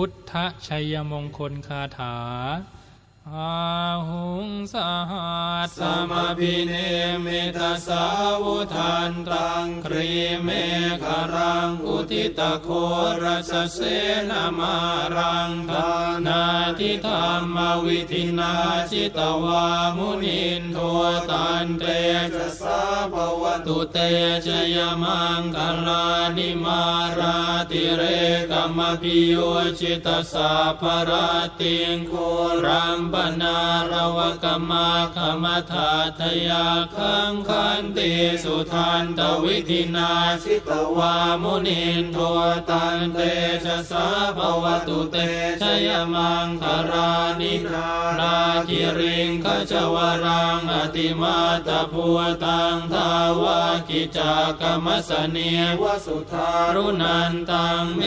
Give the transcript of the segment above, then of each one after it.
พุทธชัยมงคลคาถา อาหุงสหัสสมาพิเนมิตาสาวุทันตังครีเมฆรังอุทิตโครัสเสนามารังทานาทิธรรมวิธินาจิตวามุนินโทตันเตจะสาภวตุเตจยมังคลานิมาราติเรกรรมพิโยจิตสาภรติงโครัมปนารวกรรมาคมธาทยาคังคันติสุทันตวิธินาชิตวามุนินโทตันเตชะสาภวตุเตชยมังคารานินานาคิริงขจวรังอติมัตตภูตังทาวัคคิจักกมสนีวสุทารุณันตังเม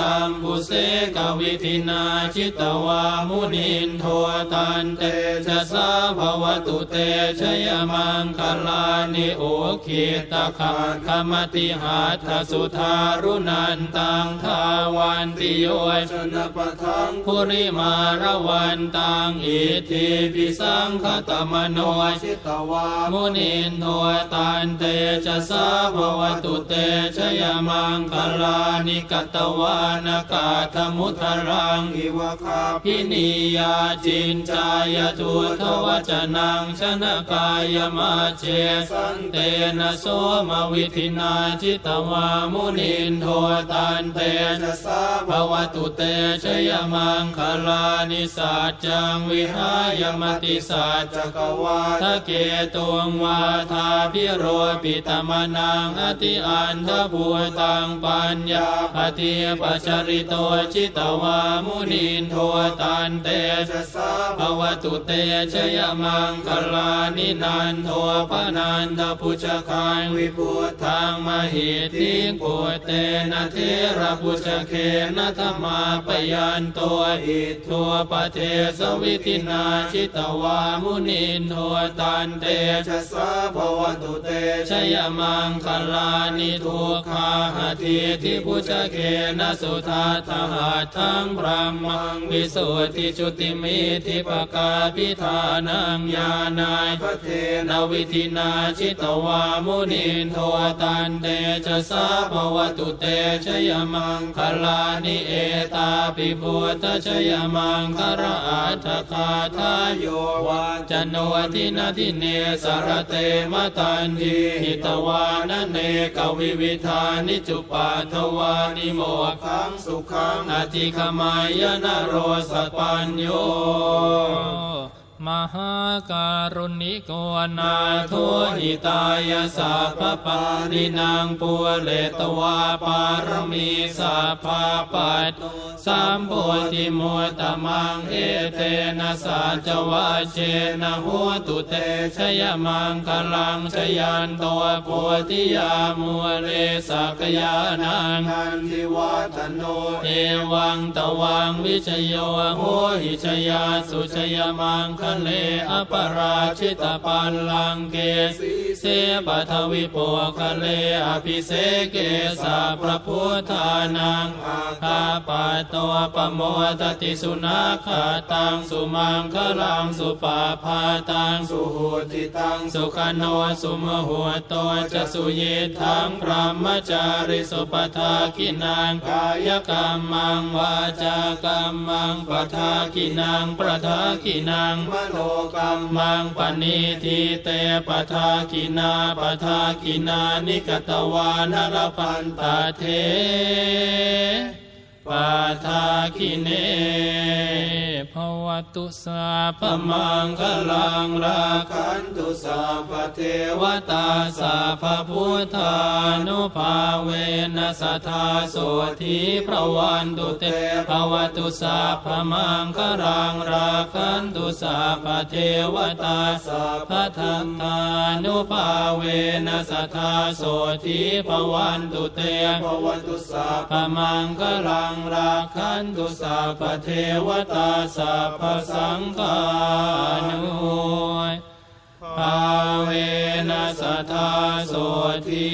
ตตัมพุเสกวิธินาชิตวามุนินโท ตันเตชะสาภวตุเตชยมังคลานิ อุกขิตตขัคคมติหัตถสุทารุณันตัง ธาวันติโยชนปถังคุลิมาลวันตังอิทธีภิสังขตมโนชิตวามุนินโทตันเตชะสาภวตุเตชยมังคลานิ กัตวานะ กัฏฐมุทรังอิวคัพภินียาจิญจายะ ทุฏฐวจนังชนกายมัชเฌ สันเตนะโสมวิธินา ชิตวามุนินโทตันเตชะสาภวตุเตชยมังคลานิสัจจังวิหายะ มติสัจจกวาทะเกตุงวาทาภิโรปิตมนังอติอันธภูตังปัญญาปทีปชลิโต ชิตวามุนินโทตันเตชะสา ภวตุเตชยมังคลานินันโทปนันทภุชคัง วิพุธังมหิทธิงปุตเตนะเถระภุชเคนะ ทมาปยันโต อิทธูปเทสวิธินาชิตวามุนินโทตันเตชะสาภวตุเตชยมังคลานิทุคคาหทิฏฐิภุชเคนะสุทัฏฐหัตถังพรัหมังวิสุทธิชุติมิทธิพกาภิธานังญาณาคเทนวิธินาชิตวามุนินโทตันเตชะสาภวตุเตชยมังคลานิเอตาปิพุตชยมังคระอัตถคาทายโยวาจันโนทินาทิเนสารเตมตันทีหิตวานเนกวิวิธานิจุปาทวานิโมขังสุขังอธิขมายนโรสปัญโย哦。 มหาการุณิโกนาโทหิตายาสัพปารินางปัวเลตวาปารมีสัพพปัตสามโพธิมุตตมังเอเตนะสัจวะเชนะหัวตุเตชยมังคลังชยันตัวโพธิยามัวเลสักยานังทันทิวัตโนเอวังตวังวิชโยโหหิชยาสุชยมังคะเลอปราชิตปันลังเกสเสปัทวิปคะเลอภิเสเกสาพระพุทธานังอาคาปะตัวปโมตติสุนาคาตังสุมังคลังสุปาพาตังสุหุติตังสุขโนสุมหัวตจะสุเยทังพรหมจาริสุปทากินางกายกรรมังวาจากรรมังปทากินางประทากินางมโนกรรมังปณิทิเตปทากินาปทากินานิกตวานรพันตาเทปทาคิเน ภวตุสาพมังคลังราคันตุสัพเทวตาสัพพุทธานุภาเวนัสทธาโสธีพระวันตุเตภวตุสัพมังคลังราคันตุสัพเทวตาสัพพทัตตานุภาเวนัสทธาโสธีพระวันตุเตภวตุสัพมังคลังราคันตุสัพเทวตาสัสัพพสังฆานุภาเวนัสทาโสที